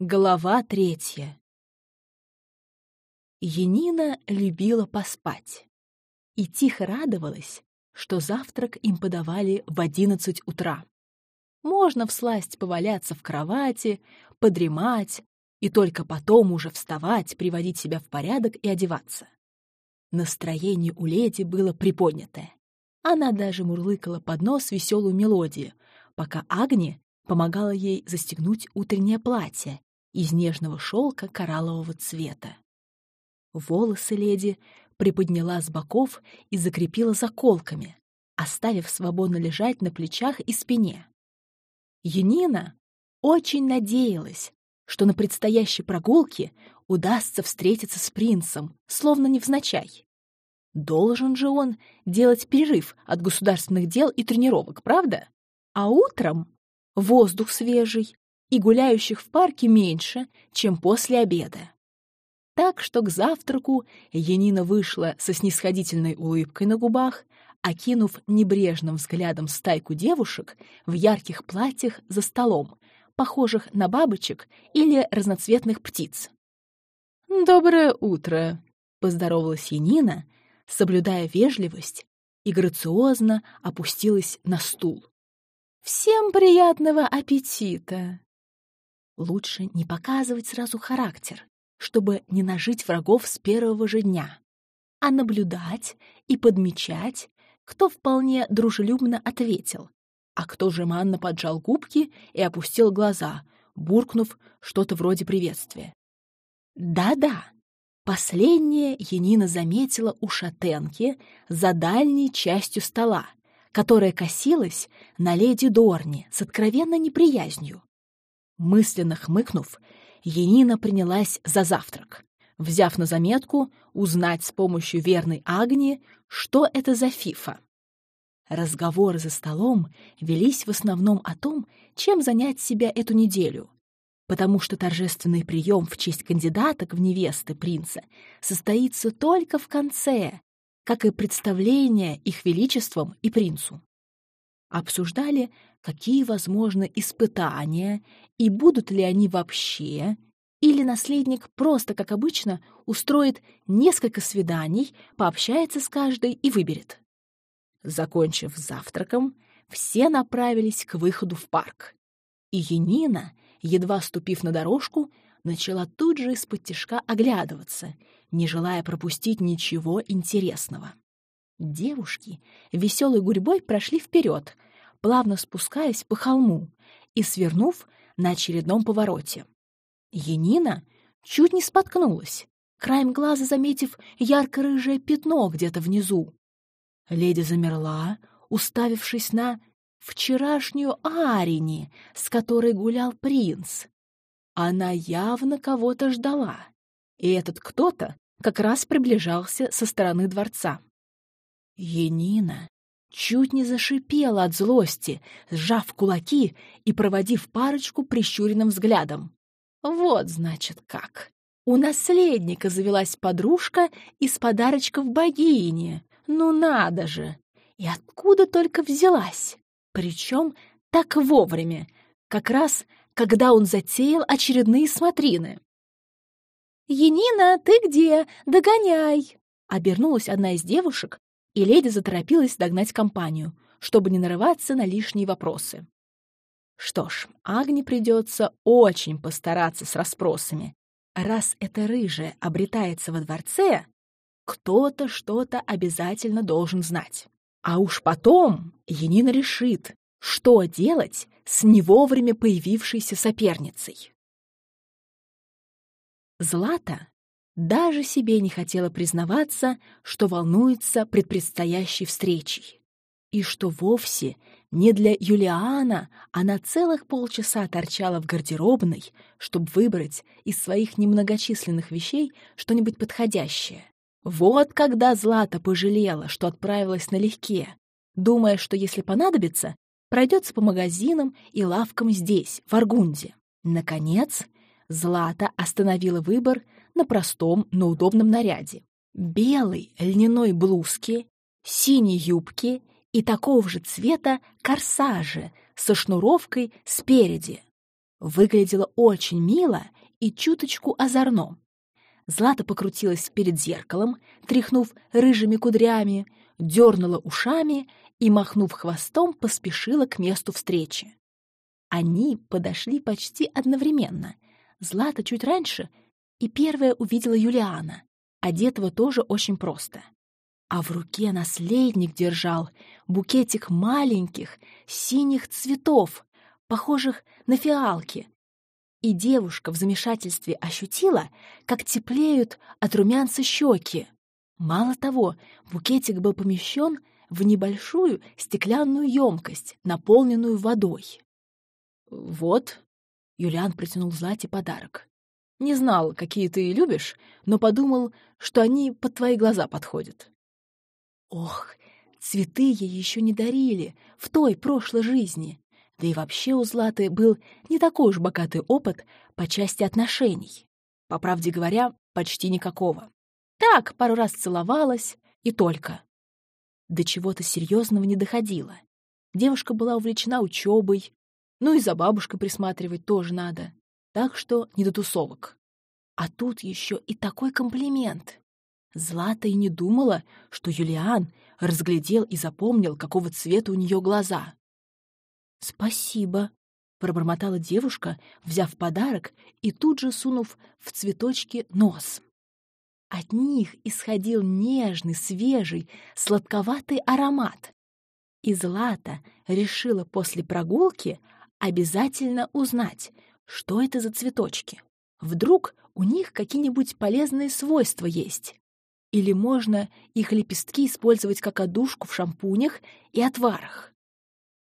Глава третья. Енина любила поспать и тихо радовалась, что завтрак им подавали в одиннадцать утра. Можно всласть поваляться в кровати, подремать и только потом уже вставать, приводить себя в порядок и одеваться. Настроение у леди было приподнятое. Она даже мурлыкала под нос веселую мелодию, пока Агни помогала ей застегнуть утреннее платье из нежного шелка кораллового цвета. Волосы леди приподняла с боков и закрепила заколками, оставив свободно лежать на плечах и спине. Янина очень надеялась, что на предстоящей прогулке удастся встретиться с принцем, словно невзначай. Должен же он делать перерыв от государственных дел и тренировок, правда? А утром воздух свежий, и гуляющих в парке меньше, чем после обеда. Так что к завтраку Янина вышла со снисходительной улыбкой на губах, окинув небрежным взглядом стайку девушек в ярких платьях за столом, похожих на бабочек или разноцветных птиц. «Доброе утро!» — поздоровалась Янина, соблюдая вежливость, и грациозно опустилась на стул. «Всем приятного аппетита!» Лучше не показывать сразу характер, чтобы не нажить врагов с первого же дня, а наблюдать и подмечать, кто вполне дружелюбно ответил, а кто жеманно поджал губки и опустил глаза, буркнув что-то вроде приветствия. Да-да, последнее Янина заметила у шатенки за дальней частью стола, которая косилась на леди Дорни с откровенной неприязнью. Мысленно хмыкнув, Енина принялась за завтрак, взяв на заметку узнать с помощью верной Агнии, что это за фифа. Разговоры за столом велись в основном о том, чем занять себя эту неделю, потому что торжественный прием в честь кандидаток в невесты принца состоится только в конце, как и представление их величеством и принцу. Обсуждали какие возможны испытания и будут ли они вообще, или наследник просто, как обычно, устроит несколько свиданий, пообщается с каждой и выберет. Закончив завтраком, все направились к выходу в парк. И Енина, едва ступив на дорожку, начала тут же из-под тишка оглядываться, не желая пропустить ничего интересного. Девушки веселой гурьбой прошли вперед, плавно спускаясь по холму и свернув на очередном повороте. Енина чуть не споткнулась, краем глаза заметив ярко-рыжее пятно где-то внизу. Леди замерла, уставившись на вчерашнюю Арини, с которой гулял принц. Она явно кого-то ждала, и этот кто-то как раз приближался со стороны дворца. Енина чуть не зашипела от злости, сжав кулаки и проводив парочку прищуренным взглядом. Вот, значит, как. У наследника завелась подружка из подарочков богини. Ну надо же! И откуда только взялась? Причем так вовремя, как раз когда он затеял очередные смотрины. «Енина, ты где? Догоняй!» Обернулась одна из девушек, и леди заторопилась догнать компанию, чтобы не нарываться на лишние вопросы. Что ж, Агне придется очень постараться с расспросами. Раз эта рыжая обретается во дворце, кто-то что-то обязательно должен знать. А уж потом Енина решит, что делать с не вовремя появившейся соперницей. Злата даже себе не хотела признаваться, что волнуется пред предстоящей встречей. И что вовсе не для Юлиана она целых полчаса торчала в гардеробной, чтобы выбрать из своих немногочисленных вещей что-нибудь подходящее. Вот когда Злата пожалела, что отправилась налегке, думая, что если понадобится, пройдется по магазинам и лавкам здесь, в Аргунде. Наконец, Злата остановила выбор на простом, но удобном наряде. Белой льняной блузке, синей юбке и такого же цвета корсаже со шнуровкой спереди. Выглядело очень мило и чуточку озорно. Злата покрутилась перед зеркалом, тряхнув рыжими кудрями, дернула ушами и, махнув хвостом, поспешила к месту встречи. Они подошли почти одновременно. Злата чуть раньше, и первая увидела Юлиана, одетого тоже очень просто. А в руке наследник держал букетик маленьких синих цветов, похожих на фиалки. И девушка в замешательстве ощутила, как теплеют от румянца щеки. Мало того, букетик был помещен в небольшую стеклянную емкость, наполненную водой. «Вот», — Юлиан протянул Злате подарок. «Не знал, какие ты любишь, но подумал, что они под твои глаза подходят». Ох, цветы ей еще не дарили в той прошлой жизни. Да и вообще у Златы был не такой уж богатый опыт по части отношений. По правде говоря, почти никакого. Так, пару раз целовалась, и только. До чего-то серьезного не доходило. Девушка была увлечена учебой, ну и за бабушкой присматривать тоже надо. Так что не до тусовок. А тут еще и такой комплимент. Злата и не думала, что Юлиан разглядел и запомнил, какого цвета у нее глаза. «Спасибо», — пробормотала девушка, взяв подарок и тут же сунув в цветочки нос. От них исходил нежный, свежий, сладковатый аромат. И Злата решила после прогулки обязательно узнать, что это за цветочки. Вдруг у них какие-нибудь полезные свойства есть. Или можно их лепестки использовать как одушку в шампунях и отварах.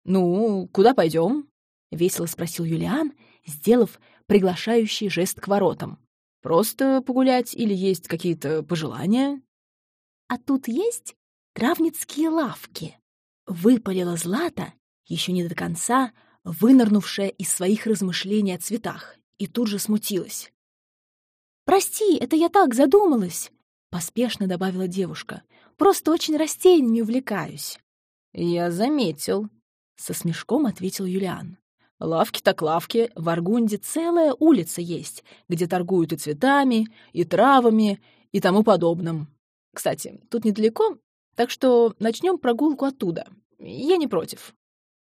«Ну, куда пойдем?» — весело спросил Юлиан, сделав приглашающий жест к воротам. «Просто погулять или есть какие-то пожелания?» «А тут есть травницкие лавки», — выпалила Злата, еще не до конца вынырнувшая из своих размышлений о цветах, и тут же смутилась. «Прости, это я так задумалась», — поспешно добавила девушка. «Просто очень растениями увлекаюсь». «Я заметил», — со смешком ответил Юлиан. «Лавки так лавки, в Аргунде целая улица есть, где торгуют и цветами, и травами, и тому подобным. Кстати, тут недалеко, так что начнем прогулку оттуда. Я не против».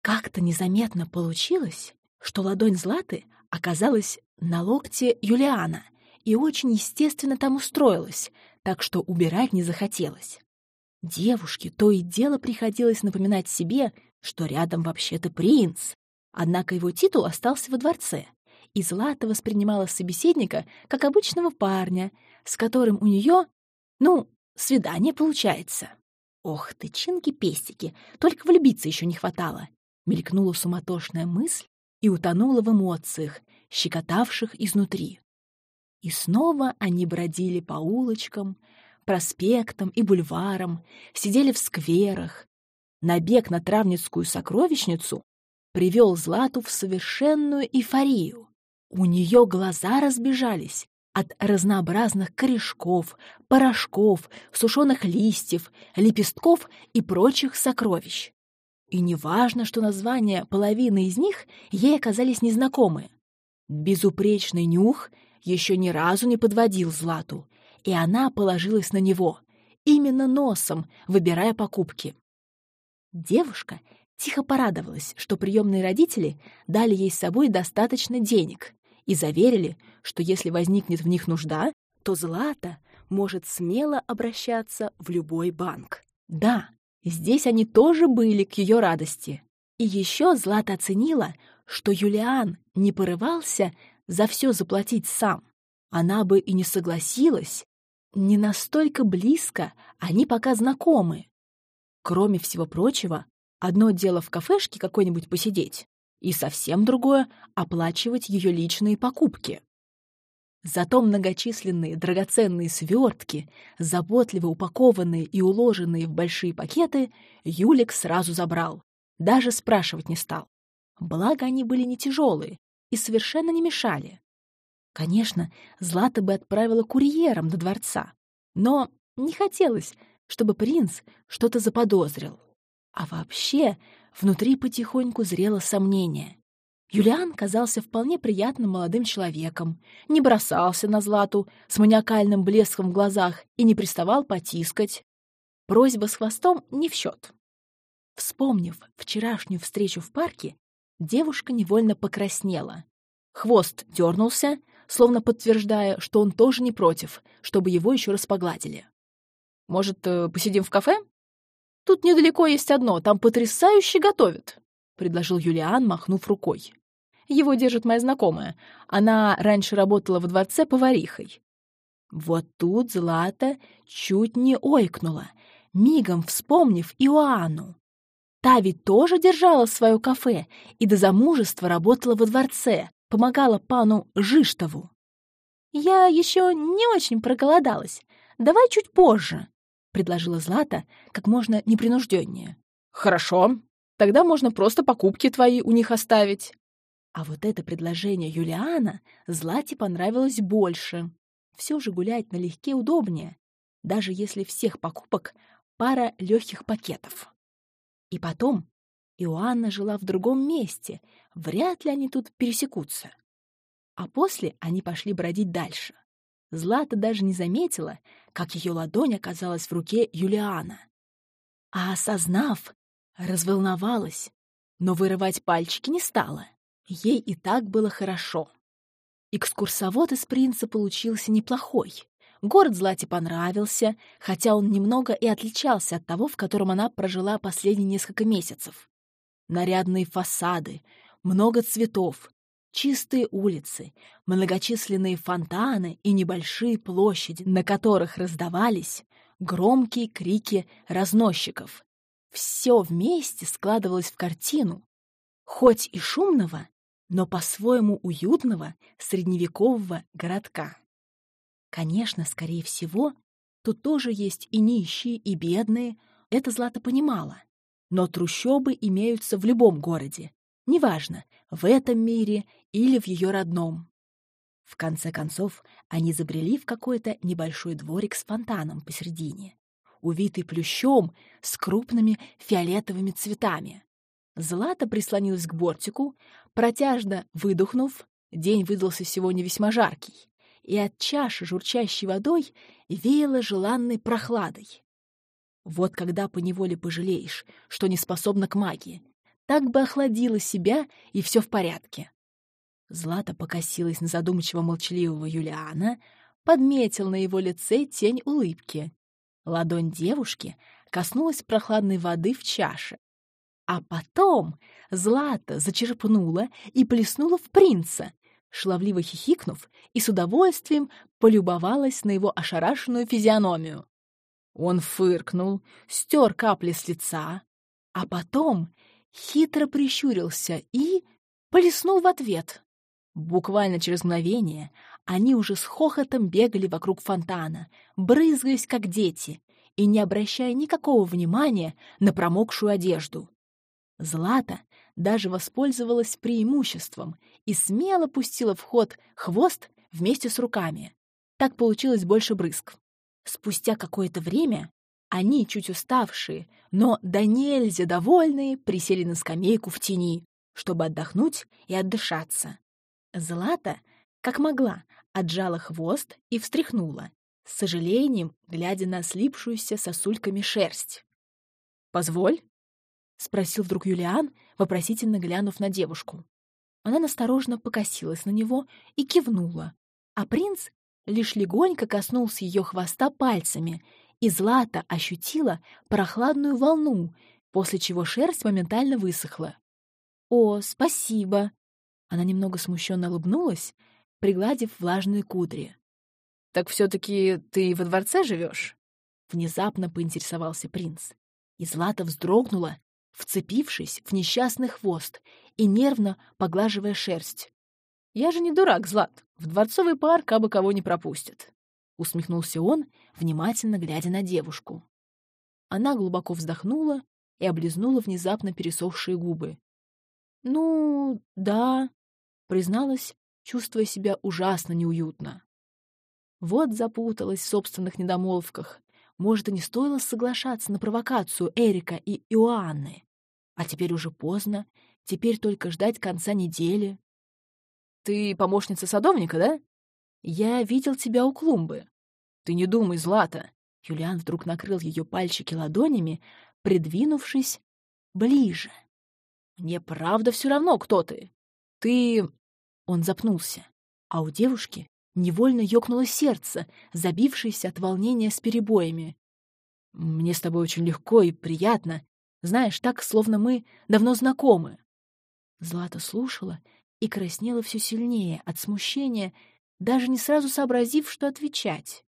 Как-то незаметно получилось, что ладонь Златы оказалась на локте Юлиана и очень естественно там устроилась, так что убирать не захотелось. Девушке то и дело приходилось напоминать себе, что рядом вообще-то принц, однако его титул остался во дворце, и Злата воспринимала собеседника как обычного парня, с которым у нее, ну, свидание получается. Ох ты, чинки-пестики, только влюбиться еще не хватало. Мелькнула суматошная мысль и утонула в эмоциях, щекотавших изнутри. И снова они бродили по улочкам, проспектам и бульварам, сидели в скверах. Набег на травницкую сокровищницу привел Злату в совершенную эйфорию. У нее глаза разбежались от разнообразных корешков, порошков, сушеных листьев, лепестков и прочих сокровищ. И неважно, что названия половины из них ей оказались незнакомы. Безупречный нюх еще ни разу не подводил Злату, и она положилась на него, именно носом, выбирая покупки. Девушка тихо порадовалась, что приемные родители дали ей с собой достаточно денег и заверили, что если возникнет в них нужда, то Злата может смело обращаться в любой банк. Да, Здесь они тоже были к ее радости. И еще Злата оценила, что Юлиан не порывался за все заплатить сам. Она бы и не согласилась. Не настолько близко они пока знакомы. Кроме всего прочего, одно дело в кафешке какой-нибудь посидеть, и совсем другое — оплачивать ее личные покупки. Зато многочисленные драгоценные свертки, заботливо упакованные и уложенные в большие пакеты, Юлик сразу забрал. Даже спрашивать не стал. Благо, они были не тяжелые и совершенно не мешали. Конечно, Злата бы отправила курьером до дворца, но не хотелось, чтобы принц что-то заподозрил. А вообще, внутри потихоньку зрело сомнение. Юлиан казался вполне приятным молодым человеком, не бросался на Злату с маниакальным блеском в глазах и не приставал потискать. Просьба с хвостом не в счет. Вспомнив вчерашнюю встречу в парке, девушка невольно покраснела. Хвост дернулся, словно подтверждая, что он тоже не против, чтобы его еще раз погладили. «Может, э, посидим в кафе? Тут недалеко есть одно, там потрясающе готовят», — предложил Юлиан, махнув рукой. Его держит моя знакомая. Она раньше работала во дворце поварихой. Вот тут Злата чуть не ойкнула, мигом вспомнив Иоанну. Та ведь тоже держала свое кафе и до замужества работала во дворце, помогала пану Жиштову. «Я еще не очень проголодалась. Давай чуть позже», — предложила Злата как можно непринужденнее. «Хорошо. Тогда можно просто покупки твои у них оставить». А вот это предложение Юлиана Злате понравилось больше. Все же гулять налегке удобнее, даже если всех покупок пара легких пакетов. И потом, Иоанна жила в другом месте, вряд ли они тут пересекутся. А после они пошли бродить дальше. Злата даже не заметила, как ее ладонь оказалась в руке Юлиана. А осознав, разволновалась, но вырывать пальчики не стала. Ей и так было хорошо. Экскурсовод из принца получился неплохой. Город Злате понравился, хотя он немного и отличался от того, в котором она прожила последние несколько месяцев. Нарядные фасады, много цветов, чистые улицы, многочисленные фонтаны и небольшие площади, на которых раздавались громкие крики разносчиков. Все вместе складывалось в картину, хоть и шумного, но по-своему уютного средневекового городка. Конечно, скорее всего, тут тоже есть и нищие, и бедные, это Злата понимала. Но трущобы имеются в любом городе, неважно, в этом мире или в ее родном. В конце концов, они забрели в какой-то небольшой дворик с фонтаном посередине, увитый плющом с крупными фиолетовыми цветами. Злата прислонилась к бортику, протяжно выдохнув, день выдался сегодня весьма жаркий, и от чаши, журчащей водой, веяло желанной прохладой. Вот когда поневоле пожалеешь, что не способна к магии, так бы охладила себя, и все в порядке. Злата покосилась на задумчиво молчаливого Юлиана, подметил на его лице тень улыбки. Ладонь девушки коснулась прохладной воды в чаше, а потом Злата зачерпнула и плеснула в принца, шловливо хихикнув и с удовольствием полюбовалась на его ошарашенную физиономию. Он фыркнул, стер капли с лица, а потом хитро прищурился и плеснул в ответ. Буквально через мгновение они уже с хохотом бегали вокруг фонтана, брызгаясь как дети и не обращая никакого внимания на промокшую одежду. Злата даже воспользовалась преимуществом и смело пустила в ход хвост вместе с руками. Так получилось больше брызг. Спустя какое-то время они, чуть уставшие, но до нельзя довольные, присели на скамейку в тени, чтобы отдохнуть и отдышаться. Злата, как могла, отжала хвост и встряхнула, с сожалением глядя на слипшуюся сосульками шерсть. «Позволь», — спросил вдруг Юлиан, вопросительно глянув на девушку. Она насторожно покосилась на него и кивнула, а принц лишь легонько коснулся ее хвоста пальцами, и Злата ощутила прохладную волну, после чего шерсть моментально высохла. «О, спасибо!» Она немного смущенно улыбнулась, пригладив влажные кудри. «Так все-таки ты во дворце живешь?» Внезапно поинтересовался принц. И Злата вздрогнула, вцепившись в несчастный хвост и нервно поглаживая шерсть. «Я же не дурак, Злат, в дворцовый парк абы кого не пропустят», — усмехнулся он, внимательно глядя на девушку. Она глубоко вздохнула и облизнула внезапно пересохшие губы. «Ну, да», — призналась, чувствуя себя ужасно неуютно. Вот запуталась в собственных недомолвках. Может, и не стоило соглашаться на провокацию Эрика и Иоанны. А теперь уже поздно. Теперь только ждать конца недели. Ты помощница садовника, да? Я видел тебя у клумбы. Ты не думай, Злата. Юлиан вдруг накрыл ее пальчики ладонями, придвинувшись ближе. Мне правда все равно, кто ты. Ты... Он запнулся, а у девушки невольно ёкнуло сердце, забившееся от волнения с перебоями. Мне с тобой очень легко и приятно. Знаешь, так, словно мы давно знакомы. Злата слушала и краснела все сильнее от смущения, даже не сразу сообразив, что отвечать.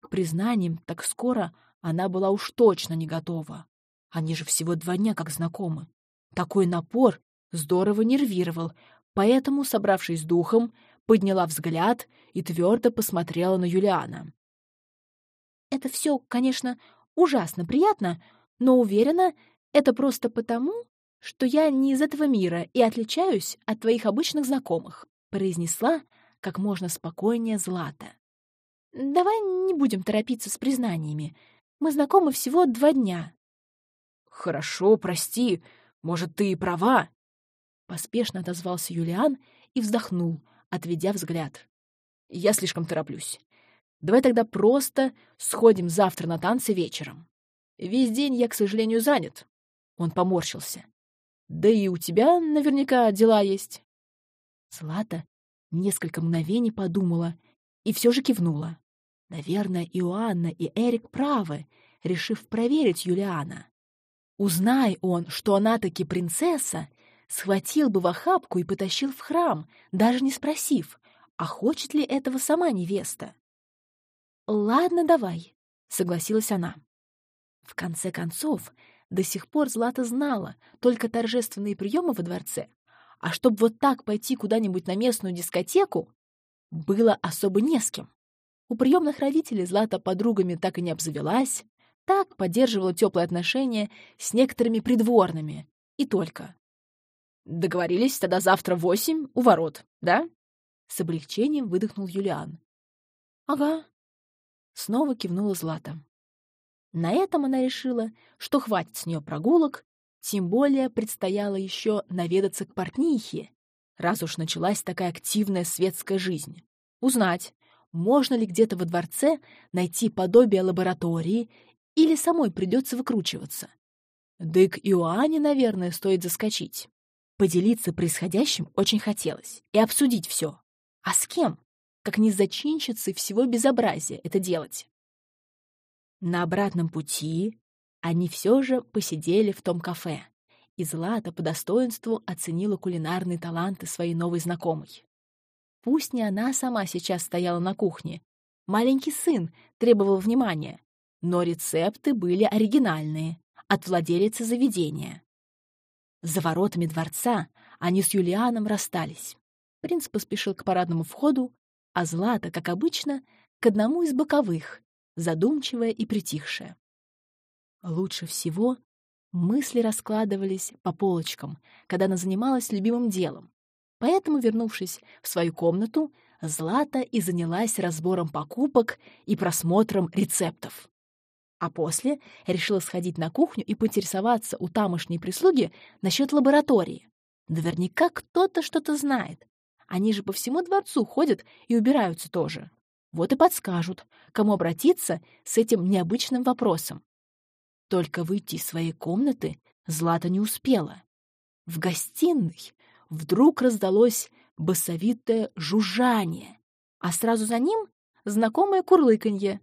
К признаниям так скоро она была уж точно не готова. Они же всего два дня как знакомы. Такой напор здорово нервировал, поэтому, собравшись духом, подняла взгляд и твердо посмотрела на Юлиана. «Это все, конечно, ужасно приятно, но уверена, это просто потому, что я не из этого мира и отличаюсь от твоих обычных знакомых», произнесла как можно спокойнее Злата. «Давай не будем торопиться с признаниями. Мы знакомы всего два дня». «Хорошо, прости. Может, ты и права?» Поспешно отозвался Юлиан и вздохнул, отведя взгляд. «Я слишком тороплюсь. Давай тогда просто сходим завтра на танцы вечером. Весь день я, к сожалению, занят». Он поморщился. «Да и у тебя наверняка дела есть». Злата несколько мгновений подумала и все же кивнула. Наверное, Иоанна и Эрик правы, решив проверить Юлиана. Узнай он, что она таки принцесса, схватил бы в охапку и потащил в храм, даже не спросив, а хочет ли этого сама невеста. «Ладно, давай», — согласилась она. В конце концов, до сих пор Злата знала только торжественные приемы во дворце, а чтобы вот так пойти куда-нибудь на местную дискотеку, было особо не с кем. У приемных родителей Злата подругами так и не обзавелась, так поддерживала теплые отношения с некоторыми придворными. И только. Договорились тогда завтра в восемь у ворот, да? С облегчением выдохнул Юлиан. Ага. Снова кивнула Злата. На этом она решила, что хватит с нее прогулок, тем более предстояло еще наведаться к портнихе, раз уж началась такая активная светская жизнь. Узнать, можно ли где-то во дворце найти подобие лаборатории или самой придется выкручиваться. Да и к Иоанне, наверное, стоит заскочить. Поделиться происходящим очень хотелось и обсудить все. А с кем? Как не зачинщицы всего безобразия это делать. На обратном пути они все же посидели в том кафе, и Злата по достоинству оценила кулинарные таланты своей новой знакомой. Пусть не она сама сейчас стояла на кухне, маленький сын требовал внимания, но рецепты были оригинальные, от владелицы заведения. За воротами дворца они с Юлианом расстались. Принц поспешил к парадному входу, а Злата, как обычно, к одному из боковых, задумчивая и притихшая. Лучше всего мысли раскладывались по полочкам, когда она занималась любимым делом. Поэтому, вернувшись в свою комнату, Злата и занялась разбором покупок и просмотром рецептов. А после решила сходить на кухню и поинтересоваться у тамошней прислуги насчет лаборатории. Наверняка кто-то что-то знает. Они же по всему дворцу ходят и убираются тоже. Вот и подскажут, кому обратиться с этим необычным вопросом. Только выйти из своей комнаты Злата не успела. В гостиной вдруг раздалось басовитое жужжание, а сразу за ним знакомое курлыканье.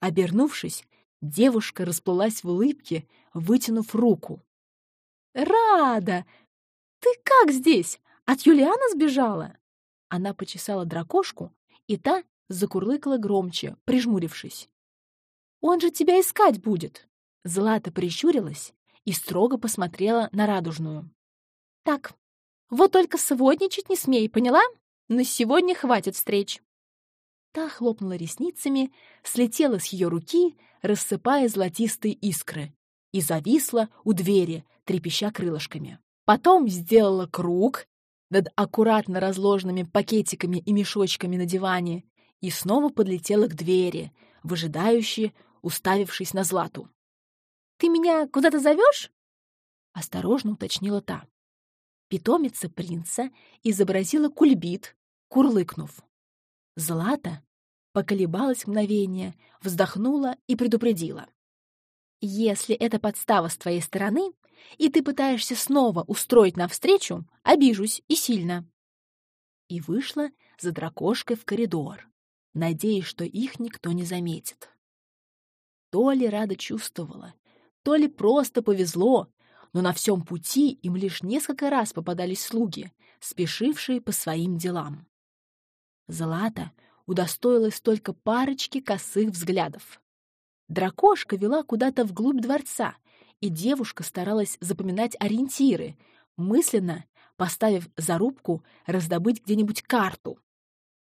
Обернувшись, Девушка расплылась в улыбке, вытянув руку. «Рада! Ты как здесь? От Юлиана сбежала?» Она почесала дракошку, и та закурлыкала громче, прижмурившись. «Он же тебя искать будет!» Злата прищурилась и строго посмотрела на радужную. «Так, вот только сводничать не смей, поняла? На сегодня хватит встреч!» Та хлопнула ресницами, слетела с ее руки, рассыпая золотистые искры, и зависла у двери, трепеща крылышками. Потом сделала круг над аккуратно разложенными пакетиками и мешочками на диване и снова подлетела к двери, выжидающе уставившись на Злату. «Ты меня куда-то зовешь?» — осторожно уточнила та. Питомица принца изобразила кульбит, курлыкнув. Злата поколебалась мгновение, вздохнула и предупредила. «Если это подстава с твоей стороны, и ты пытаешься снова устроить навстречу, обижусь и сильно». И вышла за дракошкой в коридор, надеясь, что их никто не заметит. То ли Рада чувствовала, то ли просто повезло, но на всем пути им лишь несколько раз попадались слуги, спешившие по своим делам. Злата удостоилась только парочки косых взглядов. Дракошка вела куда-то вглубь дворца, и девушка старалась запоминать ориентиры, мысленно поставив зарубку раздобыть где-нибудь карту.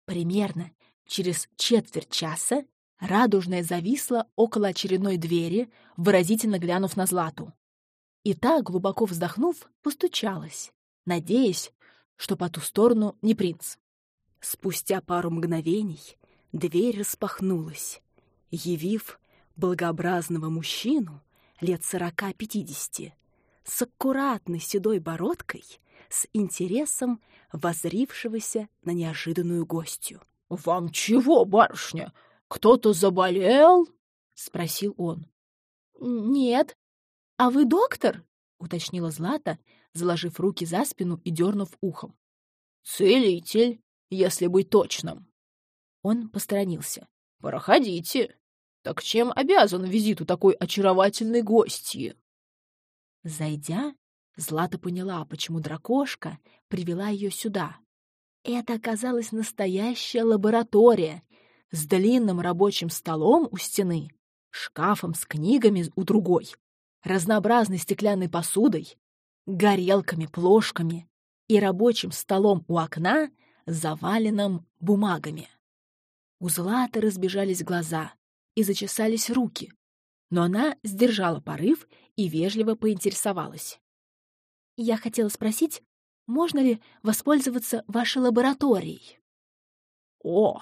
Примерно через четверть часа радужная зависла около очередной двери, выразительно глянув на Злату. И та, глубоко вздохнув, постучалась, надеясь, что по ту сторону не принц. Спустя пару мгновений дверь распахнулась, явив благообразного мужчину лет сорока-пятидесяти, с аккуратной седой бородкой, с интересом возрившегося на неожиданную гостью. «Вам чего, барышня? Кто-то заболел?» — спросил он. «Нет. А вы доктор?» — уточнила Злата, заложив руки за спину и дернув ухом. «Целитель», если быть точным. Он посторонился. «Проходите. Так чем обязан визиту такой очаровательной гостьи?» Зайдя, Злата поняла, почему дракошка привела ее сюда. Это оказалась настоящая лаборатория с длинным рабочим столом у стены, шкафом с книгами у другой, разнообразной стеклянной посудой, горелками, плошками и рабочим столом у окна заваленном бумагами. У Златы разбежались глаза и зачесались руки, но она сдержала порыв и вежливо поинтересовалась. «Я хотела спросить, можно ли воспользоваться вашей лабораторией?» «О,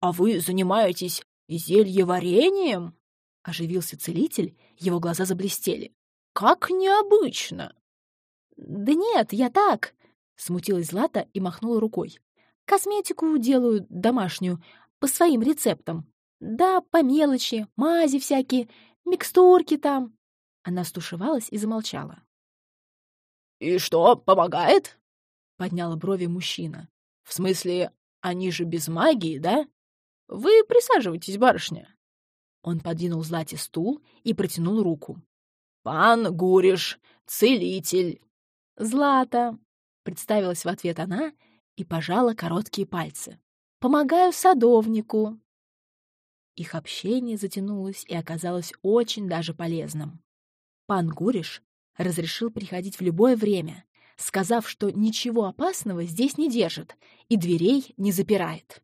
а вы занимаетесь зельеварением?» — оживился целитель, его глаза заблестели. «Как необычно!» «Да нет, я так!» — смутилась Злата и махнула рукой. Косметику делаю домашнюю, по своим рецептам. Да, по мелочи, мази всякие, микстурки там. Она стушевалась и замолчала. «И что, помогает?» — подняла брови мужчина. «В смысле, они же без магии, да? Вы присаживайтесь, барышня». Он подвинул Злате стул и протянул руку. «Пан Гуриш, целитель». «Злата», — представилась в ответ она и пожала короткие пальцы. «Помогаю садовнику!» Их общение затянулось и оказалось очень даже полезным. Пан Гуриш разрешил приходить в любое время, сказав, что ничего опасного здесь не держит и дверей не запирает.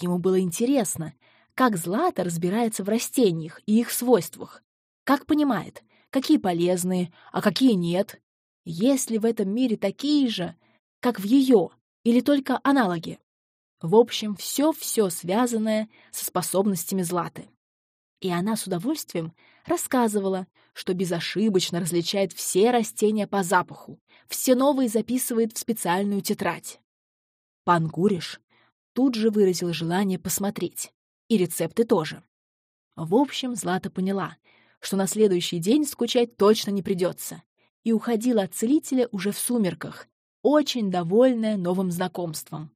Ему было интересно, как Злата разбирается в растениях и их свойствах, как понимает, какие полезные, а какие нет, есть ли в этом мире такие же, как в ее, или только аналоги? В общем, все-все связанное со способностями Златы. И она с удовольствием рассказывала, что безошибочно различает все растения по запаху, все новые записывает в специальную тетрадь. Пан Гуриш тут же выразил желание посмотреть. И рецепты тоже. В общем, Злата поняла, что на следующий день скучать точно не придется, и уходила от целителя уже в сумерках, очень довольная новым знакомством.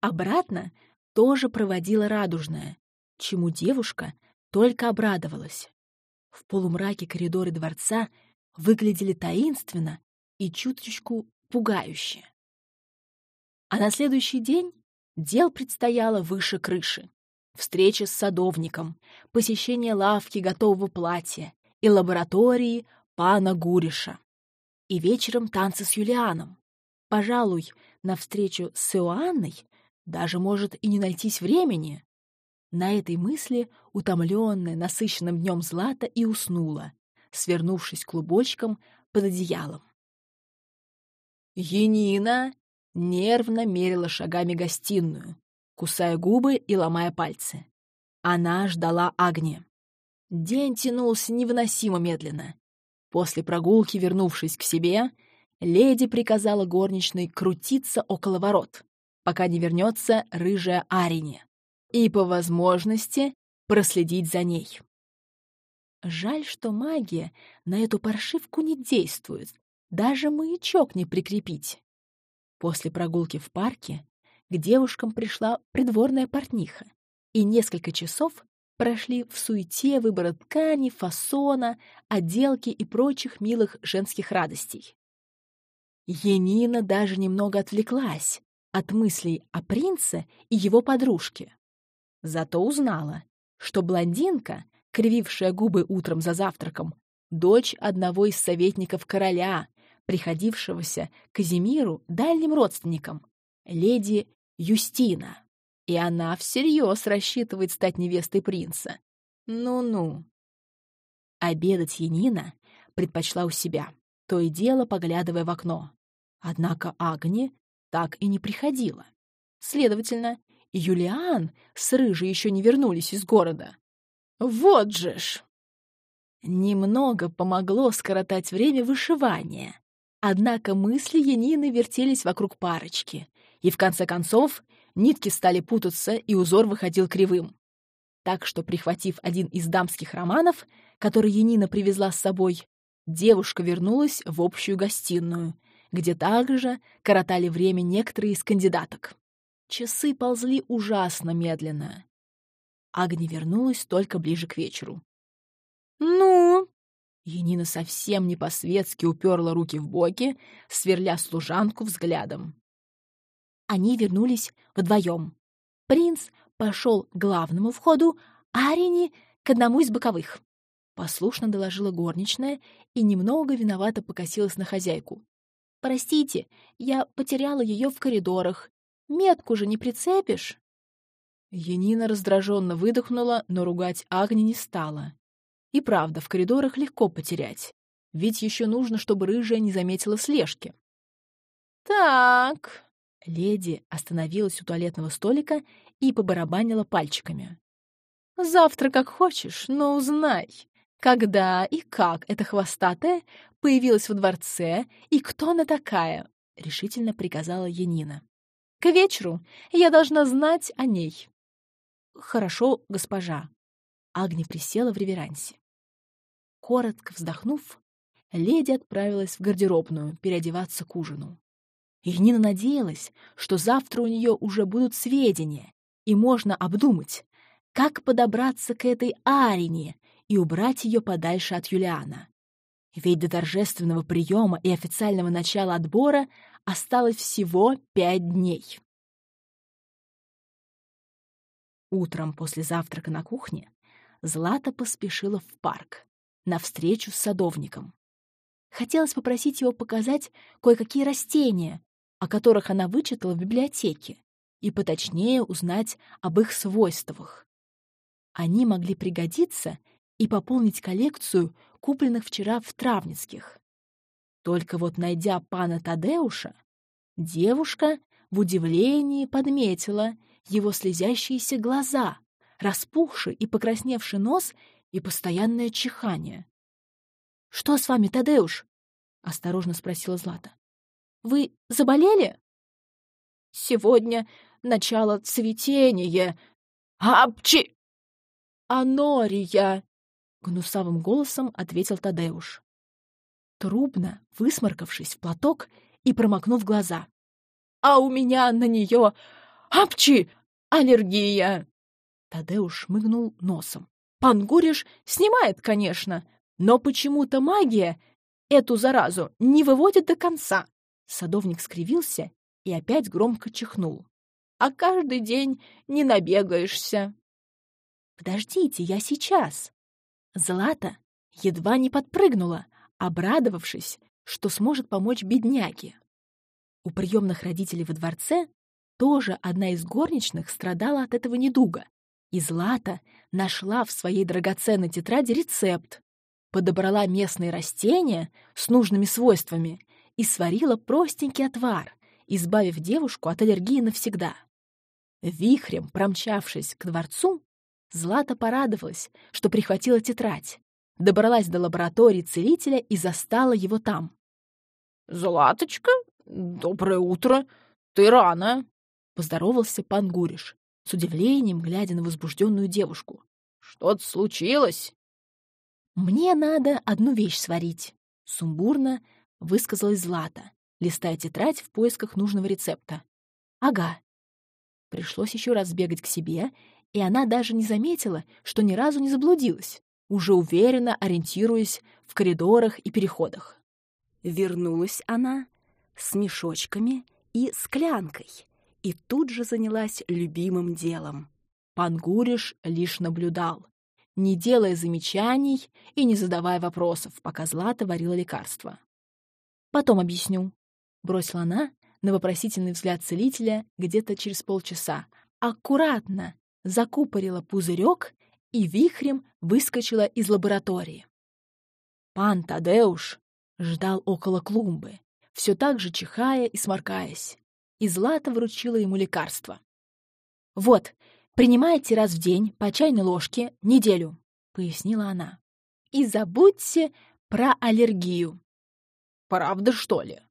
Обратно тоже проводила радужная, чему девушка только обрадовалась. В полумраке коридоры дворца выглядели таинственно и чуточку пугающе. А на следующий день дел предстояло выше крыши. Встреча с садовником, посещение лавки готового платья и лаборатории пана Гуриша. И вечером танцы с Юлианом. Пожалуй, на встречу с Иоанной даже может и не найтись времени. На этой мысли, утомленная насыщенным днем Злата, и уснула, свернувшись клубочком под одеялом. Енина нервно мерила шагами гостиную, кусая губы и ломая пальцы. Она ждала Агни. День тянулся невыносимо медленно. После прогулки, вернувшись к себе, леди приказала горничной крутиться около ворот, пока не вернется рыжая Арине, и, по возможности, проследить за ней. Жаль, что магия на эту паршивку не действует, даже маячок не прикрепить. После прогулки в парке к девушкам пришла придворная портниха, и несколько часов прошли в суете выбора ткани, фасона, отделки и прочих милых женских радостей. Енина даже немного отвлеклась от мыслей о принце и его подружке. Зато узнала, что блондинка, кривившая губы утром за завтраком, дочь одного из советников короля, приходившегося Казимиру дальним родственником, леди Юстина. И она всерьез рассчитывает стать невестой принца. Ну-ну. Обедать Янина предпочла у себя, то и дело поглядывая в окно. Однако Агни так и не приходила. Следовательно, Юлиан с Рыжей еще не вернулись из города. Вот же ж! Немного помогло скоротать время вышивания. Однако мысли Янины вертелись вокруг парочки, и в конце концов нитки стали путаться, и узор выходил кривым. Так что, прихватив один из дамских романов, который Янина привезла с собой, девушка вернулась в общую гостиную, где также коротали время некоторые из кандидаток. Часы ползли ужасно медленно. Агни вернулась только ближе к вечеру. «Ну?» Янина совсем не по-светски уперла руки в боки, сверля служанку взглядом. Они вернулись вдвоем. Принц пошел к главному входу, а Арини — к одному из боковых. Послушно доложила горничная и немного виновато покосилась на хозяйку. «Простите, я потеряла ее в коридорах. Метку же не прицепишь?» Янина раздраженно выдохнула, но ругать Агни не стала. И правда, в коридорах легко потерять. Ведь еще нужно, чтобы рыжая не заметила слежки. «Так...» Леди остановилась у туалетного столика и побарабанила пальчиками. «Завтра как хочешь, но узнай, когда и как эта хвостатая появилась во дворце и кто она такая?» — решительно приказала Янина. «К вечеру я должна знать о ней». «Хорошо, госпожа». Агни присела в реверансе. Коротко вздохнув, леди отправилась в гардеробную переодеваться к ужину. Янина надеялась, что завтра у нее уже будут сведения, и можно обдумать, как подобраться к этой Арине и убрать ее подальше от Юлиана. Ведь до торжественного приема и официального начала отбора осталось всего пять дней. Утром после завтрака на кухне Злата поспешила в парк, на встречу с садовником. Хотелось попросить его показать кое-какие растения, о которых она вычитала в библиотеке, и поточнее узнать об их свойствах. Они могли пригодиться и пополнить коллекцию купленных вчера в Травницких. Только вот найдя пана Тадеуша, девушка в удивлении подметила его слезящиеся глаза, распухший и покрасневший нос и постоянное чихание. «Что с вами, Тадеуш?» — осторожно спросила Злата. «Вы заболели?» «Сегодня начало цветения. Апчи!» «Анория!» гнусавым голосом ответил Тадеуш. Трубно, высморкавшись в платок и промокнув глаза. «А у меня на нее апчи! Аллергия!» Тадеуш шмыгнул носом. «Пангуриш снимает, конечно, но почему-то магия эту заразу не выводит до конца!» Садовник скривился и опять громко чихнул. «А каждый день не набегаешься!» «Подождите, я сейчас!» Злата едва не подпрыгнула, обрадовавшись, что сможет помочь бедняге. У приемных родителей во дворце тоже одна из горничных страдала от этого недуга, и Злата нашла в своей драгоценной тетради рецепт, подобрала местные растения с нужными свойствами и сварила простенький отвар, избавив девушку от аллергии навсегда. Вихрем промчавшись к дворцу, Злата порадовалась, что прихватила тетрадь, добралась до лаборатории целителя и застала его там. Златочка, доброе утро. Ты рано!» — поздоровался пан Гуриш, с удивлением глядя на возбужденную девушку. «Что-то случилось?» «Мне надо одну вещь сварить», — сумбурно высказалась Злата, листая тетрадь в поисках нужного рецепта. «Ага». Пришлось еще раз бегать к себе, и она даже не заметила, что ни разу не заблудилась, уже уверенно ориентируясь в коридорах и переходах. Вернулась она с мешочками и склянкой, и тут же занялась любимым делом. Пан Гуриш лишь наблюдал, не делая замечаний и не задавая вопросов, пока Злата варила лекарство. «Потом объясню», — бросила она на вопросительный взгляд целителя где-то через полчаса. Аккуратно закупорила пузырек и вихрем выскочила из лаборатории. Пан Тадеуш ждал около клумбы, все так же чихая и сморкаясь, и Злата вручила ему лекарство. «Вот, принимайте раз в день по чайной ложке неделю», — пояснила она. «И забудьте про аллергию». «Правда, что ли?»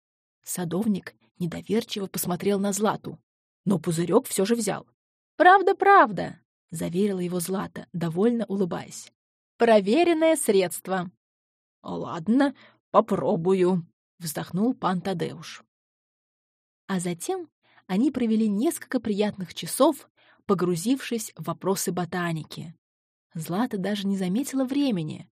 Садовник недоверчиво посмотрел на Злату, но пузырек все же взял. «Правда, правда», — заверила его Злата, довольно улыбаясь. «Проверенное средство». «Ладно, попробую», — вздохнул пан Тадеуш. А затем они провели несколько приятных часов, погрузившись в вопросы ботаники. Злата даже не заметила времени.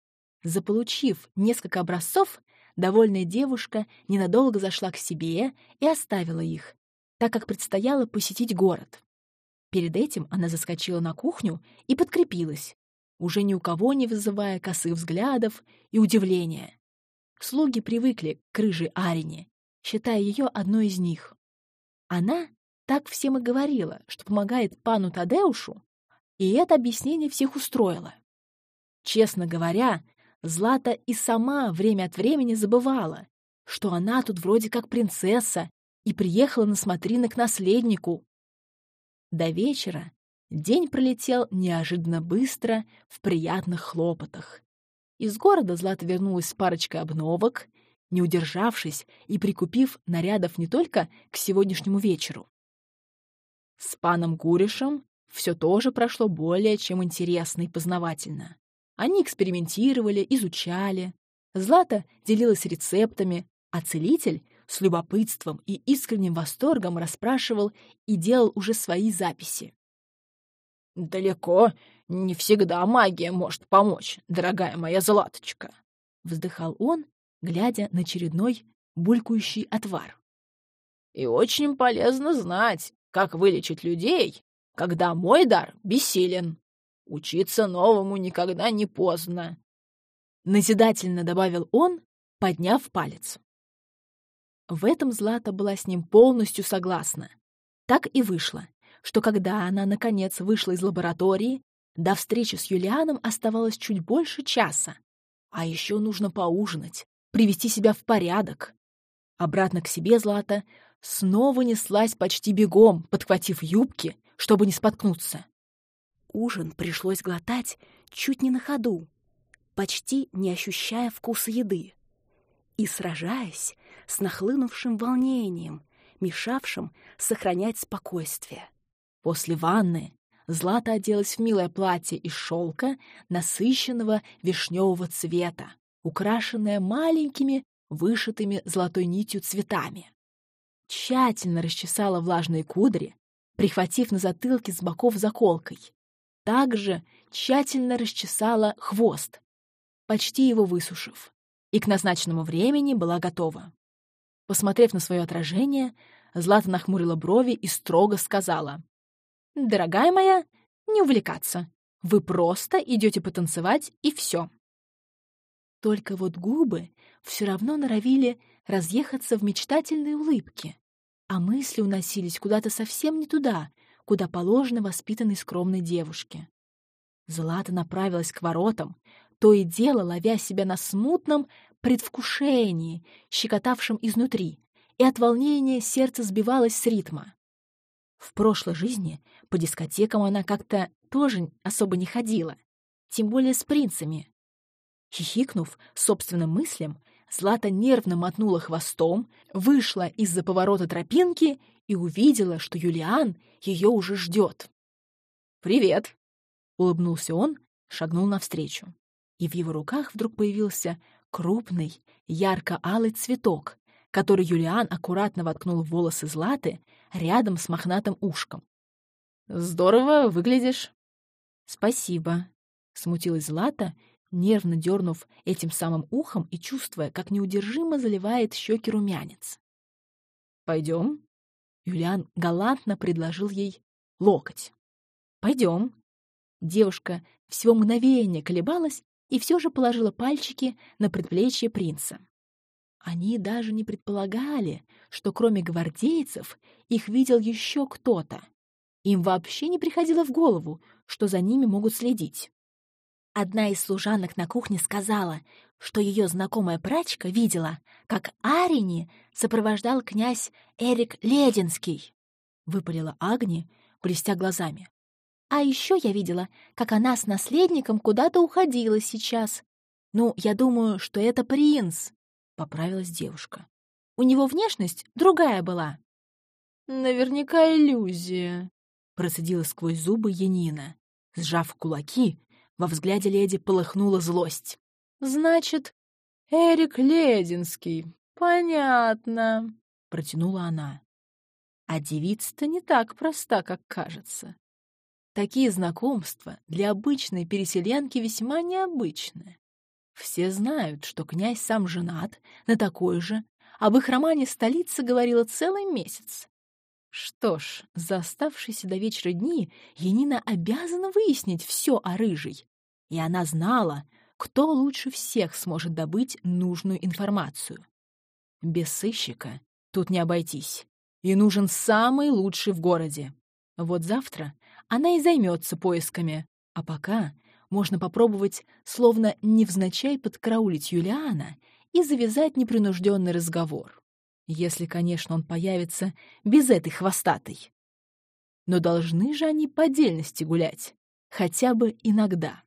Заполучив несколько образцов, довольная девушка ненадолго зашла к себе и оставила их, так как предстояло посетить город. Перед этим она заскочила на кухню и подкрепилась, уже ни у кого не вызывая косых взглядов и удивления. Слуги привыкли к рыжей Арине, считая ее одной из них. Она так всем и говорила, что помогает пану Тадеушу, и это объяснение всех устроило. Честно говоря, Злата и сама время от времени забывала, что она тут вроде как принцесса и приехала на смотрины к наследнику. До вечера день пролетел неожиданно быстро в приятных хлопотах. Из города Злата вернулась с парочкой обновок, не удержавшись и прикупив нарядов не только к сегодняшнему вечеру. С паном Гуришем все тоже прошло более чем интересно и познавательно. Они экспериментировали, изучали. Злата делилась рецептами, а целитель с любопытством и искренним восторгом расспрашивал и делал уже свои записи. «Далеко не всегда магия может помочь, дорогая моя Златочка», — вздыхал он, глядя на очередной булькающий отвар. «И очень полезно знать, как вылечить людей, когда мой дар бессилен». Учиться новому никогда не поздно. Назидательно добавил он, подняв палец. В этом Злата была с ним полностью согласна. Так и вышло, что когда она, наконец, вышла из лаборатории, до встречи с Юлианом оставалось чуть больше часа. А еще нужно поужинать, привести себя в порядок. Обратно к себе Злата снова неслась почти бегом, подхватив юбки, чтобы не споткнуться. Ужин пришлось глотать чуть не на ходу, почти не ощущая вкуса еды, и сражаясь с нахлынувшим волнением, мешавшим сохранять спокойствие. После ванны Злата оделась в милое платье из шелка насыщенного вишневого цвета, украшенное маленькими вышитыми золотой нитью цветами. Тщательно расчесала влажные кудри, прихватив на затылке с боков заколкой, также тщательно расчесала хвост, почти его высушив, и к назначенному времени была готова. Посмотрев на свое отражение, Злата нахмурила брови и строго сказала. «Дорогая моя, не увлекаться. Вы просто идете потанцевать, и все». Только вот губы все равно норовили разъехаться в мечтательные улыбки, а мысли уносились куда-то совсем не туда, куда положено воспитанной скромной девушке. Злата направилась к воротам, то и дело ловя себя на смутном предвкушении, щекотавшем изнутри, и от волнения сердце сбивалось с ритма. В прошлой жизни по дискотекам она как-то тоже особо не ходила, тем более с принцами. Хихикнув собственным мыслям, Злата нервно мотнула хвостом, вышла из-за поворота тропинки и увидела, что Юлиан ее уже ждет. «Привет!» — улыбнулся он, шагнул навстречу. И в его руках вдруг появился крупный, ярко-алый цветок, который Юлиан аккуратно воткнул в волосы Златы рядом с мохнатым ушком. «Здорово выглядишь!» «Спасибо!» — смутилась Злата, нервно дернув этим самым ухом и чувствуя, как неудержимо заливает щеки румянец. «Пойдем?» Юлиан галантно предложил ей локоть. «Пойдем». Девушка всего мгновение колебалась и все же положила пальчики на предплечье принца. Они даже не предполагали, что кроме гвардейцев их видел еще кто-то. Им вообще не приходило в голову, что за ними могут следить. Одна из служанок на кухне сказала, что ее знакомая прачка видела, как Арини сопровождал князь Эрик Лединский. Выпалила Агни, блестя глазами. А еще я видела, как она с наследником куда-то уходила сейчас. Ну, я думаю, что это принц, — поправилась девушка. У него внешность другая была. Наверняка иллюзия, — процедила сквозь зубы Янина. Сжав кулаки, во взгляде леди полыхнула злость. «Значит, Эрик Лединский. Понятно», — протянула она. А девица-то не так проста, как кажется. Такие знакомства для обычной переселенки весьма необычны. Все знают, что князь сам женат на такой же, об их романе столица говорила целый месяц. Что ж, за оставшиеся до вечера дни Янина обязана выяснить все о рыжей. И она знала, кто лучше всех сможет добыть нужную информацию. Без сыщика тут не обойтись. И нужен самый лучший в городе. Вот завтра она и займется поисками. А пока можно попробовать, словно невзначай подкараулить Юлиана и завязать непринужденный разговор. Если, конечно, он появится без этой хвостатой. Но должны же они по отдельности гулять, хотя бы иногда.